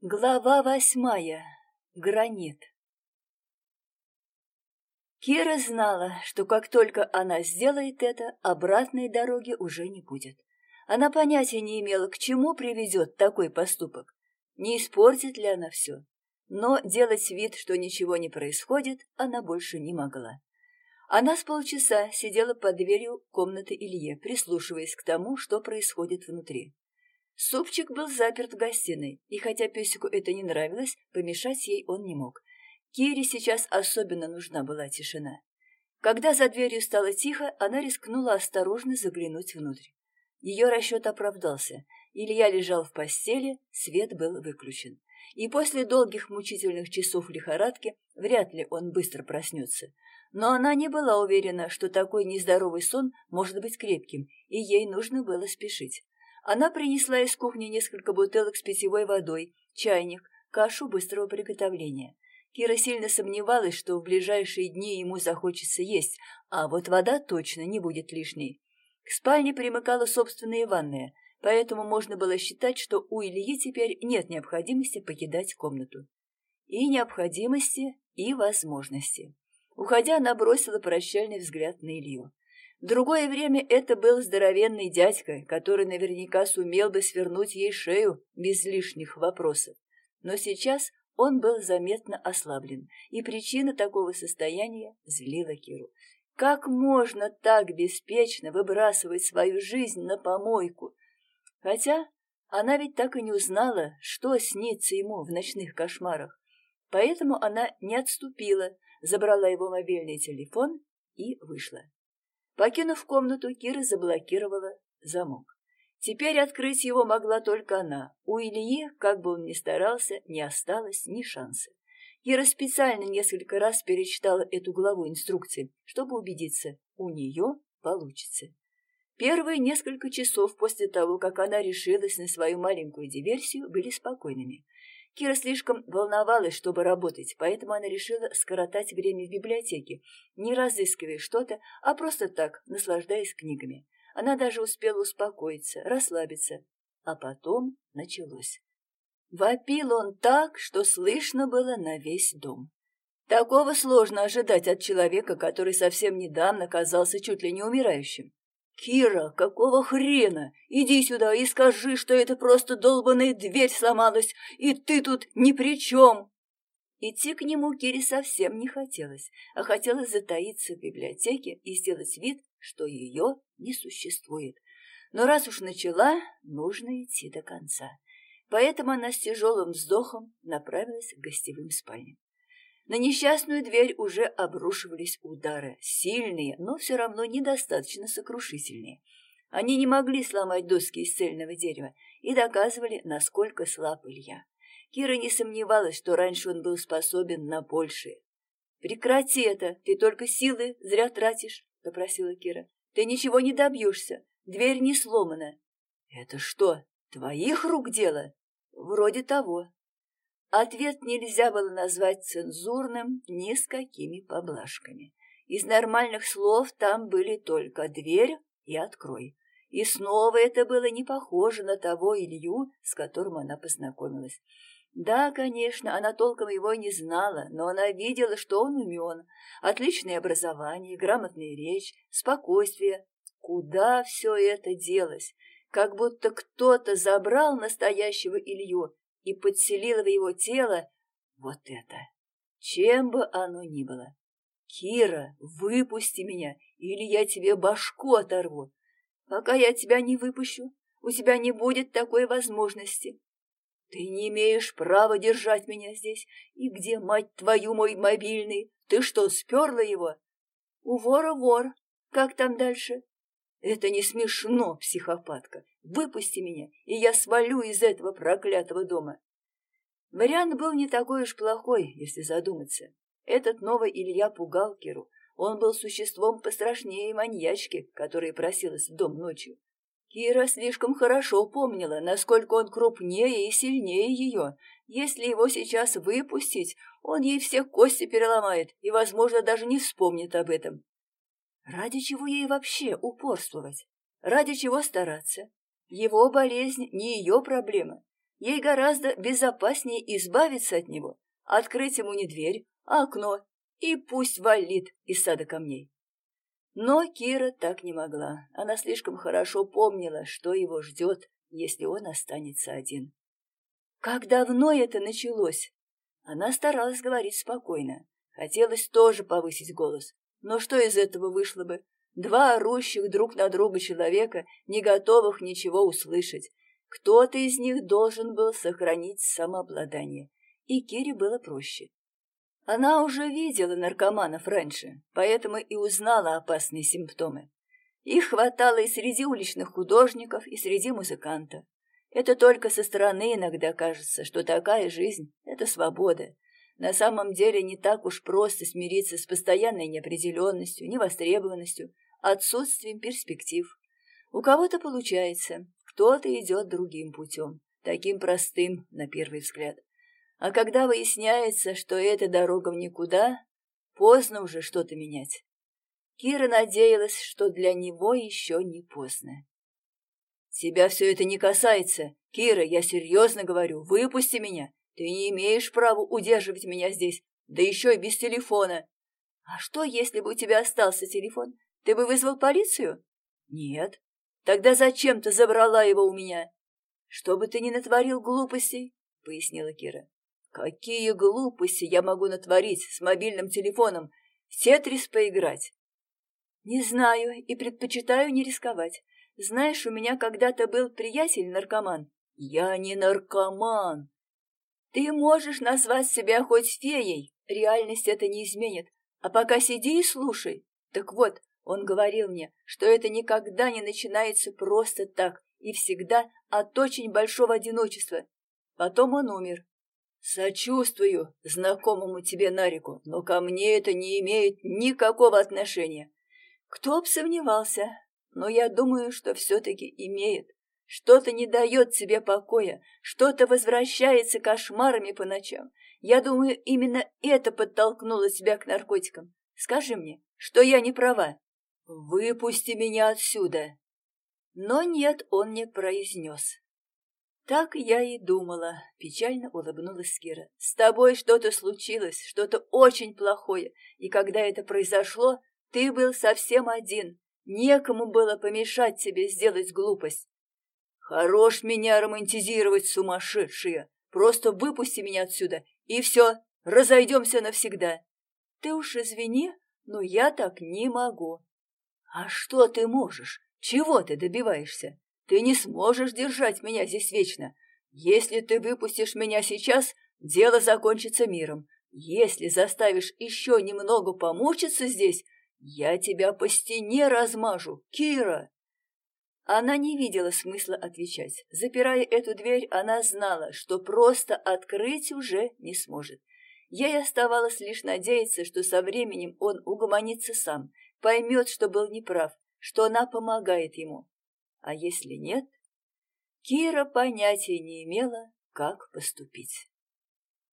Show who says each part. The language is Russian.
Speaker 1: Глава восьмая. Гранит. Кира знала, что как только она сделает это, обратной дороги уже не будет. Она понятия не имела, к чему приведет такой поступок. Не испортит ли она все? Но делать вид, что ничего не происходит, она больше не могла. Она с полчаса сидела под дверью комнаты Илье, прислушиваясь к тому, что происходит внутри. Супчик был заперт в гостиной, и хотя песику это не нравилось, помешать ей он не мог. Кире сейчас особенно нужна была тишина. Когда за дверью стало тихо, она рискнула осторожно заглянуть внутрь. Ее расчет оправдался. Илья лежал в постели, свет был выключен. И после долгих мучительных часов лихорадки вряд ли он быстро проснется. Но она не была уверена, что такой нездоровый сон может быть крепким, и ей нужно было спешить. Она принесла из кухни несколько бутылок с питьевой водой, чайник, кашу быстрого приготовления. Кира сильно сомневалась, что в ближайшие дни ему захочется есть, а вот вода точно не будет лишней. К спальне примыкала собственная ванная, поэтому можно было считать, что у Ильи теперь нет необходимости покидать комнату. И необходимости, и возможности. Уходя, она бросила прощальный взгляд на Илью. Другое время это был здоровенный дядька, который наверняка сумел бы свернуть ей шею без лишних вопросов. Но сейчас он был заметно ослаблен, и причина такого состояния злила Киру. Как можно так беспечно выбрасывать свою жизнь на помойку? Хотя она ведь так и не узнала, что снится ему в ночных кошмарах. Поэтому она не отступила, забрала его мобильный телефон и вышла. Покинув комнату, Кира заблокировала замок. Теперь открыть его могла только она. У Ильи, как бы он ни старался, не осталось ни шанса. Кира специально несколько раз перечитала эту главу инструкции, чтобы убедиться, у нее получится. Первые несколько часов после того, как она решилась на свою маленькую диверсию, были спокойными. Кира слишком волновалась, чтобы работать, поэтому она решила скоротать время в библиотеке, не разыскивая что-то, а просто так, наслаждаясь книгами. Она даже успела успокоиться, расслабиться. А потом началось. Вопил он так, что слышно было на весь дом. Такого сложно ожидать от человека, который совсем недавно казался чуть ли не умирающим. «Кира, какого хрена? Иди сюда и скажи, что это просто долбаная дверь сломалась, и ты тут ни при чем!» Идти к нему Кире совсем не хотелось, а хотелось затаиться в библиотеке и сделать вид, что ее не существует. Но раз уж начала, нужно идти до конца. Поэтому она с тяжелым вздохом направилась к гостевым спальням. На несчастную дверь уже обрушивались удары, сильные, но все равно недостаточно сокрушительные. Они не могли сломать доски из цельного дерева и доказывали, насколько слаб Илья. Кира не сомневалась, что раньше он был способен на большее. «Прекрати это, ты только силы зря тратишь», — попросила Кира. «Ты ничего не добьешься, дверь не сломана». «Это что, твоих рук дело?» «Вроде того», Ответ нельзя было назвать цензурным ни с какими поблажками. Из нормальных слов там были только «дверь» и «открой». И снова это было не похоже на того Илью, с которым она познакомилась. Да, конечно, она толком его не знала, но она видела, что он умен. Отличное образование, грамотная речь, спокойствие. Куда все это делось? Как будто кто-то забрал настоящего Илью и подселила в его тело вот это, чем бы оно ни было. «Кира, выпусти меня, или я тебе башку оторву. Пока я тебя не выпущу, у тебя не будет такой возможности. Ты не имеешь права держать меня здесь. И где, мать твою, мой мобильный? Ты что, сперла его? У вора вор. Как там дальше? Это не смешно, психопатка. Выпусти меня, и я свалю из этого проклятого дома. Вариант был не такой уж плохой, если задуматься. Этот новый Илья пугал Киру. Он был существом пострашнее маньячки, которая просилась в дом ночью. Кира слишком хорошо помнила, насколько он крупнее и сильнее ее. Если его сейчас выпустить, он ей все кости переломает и, возможно, даже не вспомнит об этом. Ради чего ей вообще упорствовать? Ради чего стараться? Его болезнь не ее проблема. Ей гораздо безопаснее избавиться от него, открыть ему не дверь, а окно, и пусть валит из сада камней. Но Кира так не могла. Она слишком хорошо помнила, что его ждет, если он останется один. Как давно это началось? Она старалась говорить спокойно. Хотелось тоже повысить голос. Но что из этого вышло бы? Два орущих друг на друга человека, не готовых ничего услышать. Кто-то из них должен был сохранить самообладание. И Кире было проще. Она уже видела наркоманов раньше, поэтому и узнала опасные симптомы. Их хватало и среди уличных художников, и среди музыкантов. Это только со стороны иногда кажется, что такая жизнь — это свобода. На самом деле не так уж просто смириться с постоянной неопределенностью, невостребованностью, отсутствием перспектив. У кого-то получается, кто-то идет другим путем, таким простым на первый взгляд. А когда выясняется, что эта дорога в никуда, поздно уже что-то менять. Кира надеялась, что для него еще не поздно. «Тебя все это не касается. Кира, я серьезно говорю, выпусти меня. Ты не имеешь права удерживать меня здесь, да еще и без телефона». «А что, если бы у тебя остался телефон? Ты бы вызвал полицию?» «Нет». «Тогда зачем ты забрала его у меня?» «Чтобы ты не натворил глупостей», — пояснила Кира. Какие глупости я могу натворить с мобильным телефоном? В Тетрис поиграть? Не знаю и предпочитаю не рисковать. Знаешь, у меня когда-то был приятель-наркоман. Я не наркоман. Ты можешь назвать себя хоть феей, реальность это не изменит. А пока сиди и слушай. Так вот, он говорил мне, что это никогда не начинается просто так и всегда от очень большого одиночества. Потом он умер. Сочувствую знакомому тебе Нарику, но ко мне это не имеет никакого отношения. Кто б сомневался, но я думаю, что все-таки имеет. Что-то не дает тебе покоя, что-то возвращается кошмарами по ночам. Я думаю, именно это подтолкнуло тебя к наркотикам. Скажи мне, что я не права. Выпусти меня отсюда. Но нет, он не произнес. «Так я и думала», — печально улыбнулась Кира. «С тобой что-то случилось, что-то очень плохое, и когда это произошло, ты был совсем один. Некому было помешать тебе сделать глупость». «Хорош меня романтизировать, сумасшедшие! Просто выпусти меня отсюда, и все, разойдемся навсегда!» «Ты уж извини, но я так не могу». «А что ты можешь? Чего ты добиваешься?» Ты не сможешь держать меня здесь вечно. Если ты выпустишь меня сейчас, дело закончится миром. Если заставишь еще немного помучиться здесь, я тебя по стене размажу, Кира!» Она не видела смысла отвечать. Запирая эту дверь, она знала, что просто открыть уже не сможет. Ей оставалось лишь надеяться, что со временем он угомонится сам, поймет, что был неправ, что она помогает ему. А если нет? Кира понятия не имела, как поступить.